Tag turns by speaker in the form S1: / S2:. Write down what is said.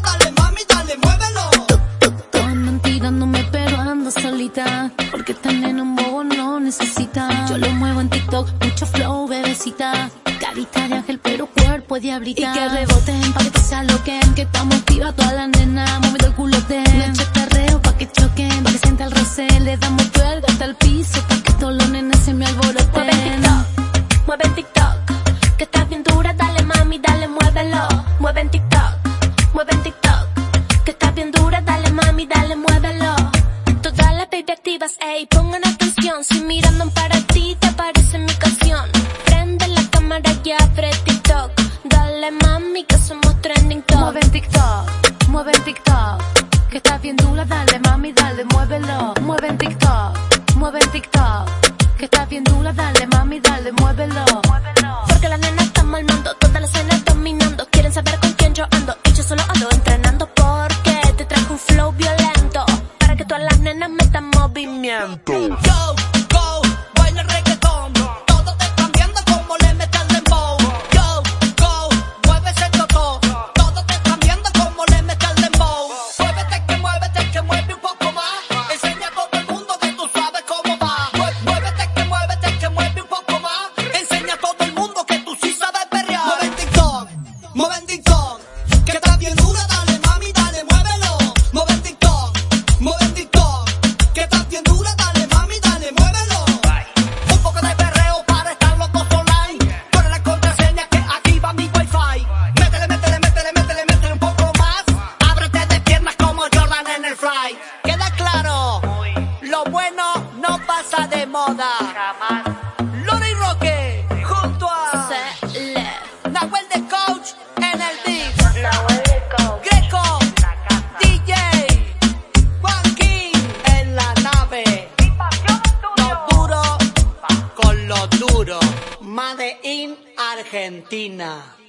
S1: dale mami, dale, muévelo.
S2: Todas mentirándome, pero ando solita. Porque también un bobo no necesita. Yo lo muevo en TikTok, mucho flow, bebecita. Carita de ángel, pero cuerpo de abrita. Y que reboten, pa' que te saloquen. Que estamos activa toda la nena, moviendo el culote. Noche tarreo, pa' que choquen. Pa' que sienta el roce, le damos cuerda hasta el piso. Pa' que todos los nenes se me alboroten. Mueve TikTok,
S3: mueve TikTok. Si mirando para ti, te aparece mi canción. Prende la cámara y abre TikTok. Dale mami, que somos trending top. Mueve
S2: en TikTok, mueve en TikTok. Que estás bien dura, dale mami, dale, muévelo. Mueve en TikTok, mueve en TikTok. Que estás bien dura, dale mami, dale, muévelo.
S3: Porque las nenas están mal mando, todas las cenas dominando. Quieren saber con quién yo ando y yo solo ando entrenando porque te trajo un flow violento para que todas las nenas metan movimiento.
S1: Bueno no pasa de moda. Jamás. Lore y Roque, junto a
S3: Cele.
S1: Nahuel de Coach en el beat. Greco, DJ, Juan King en la nave. Lo duro con lo duro. Made in Argentina.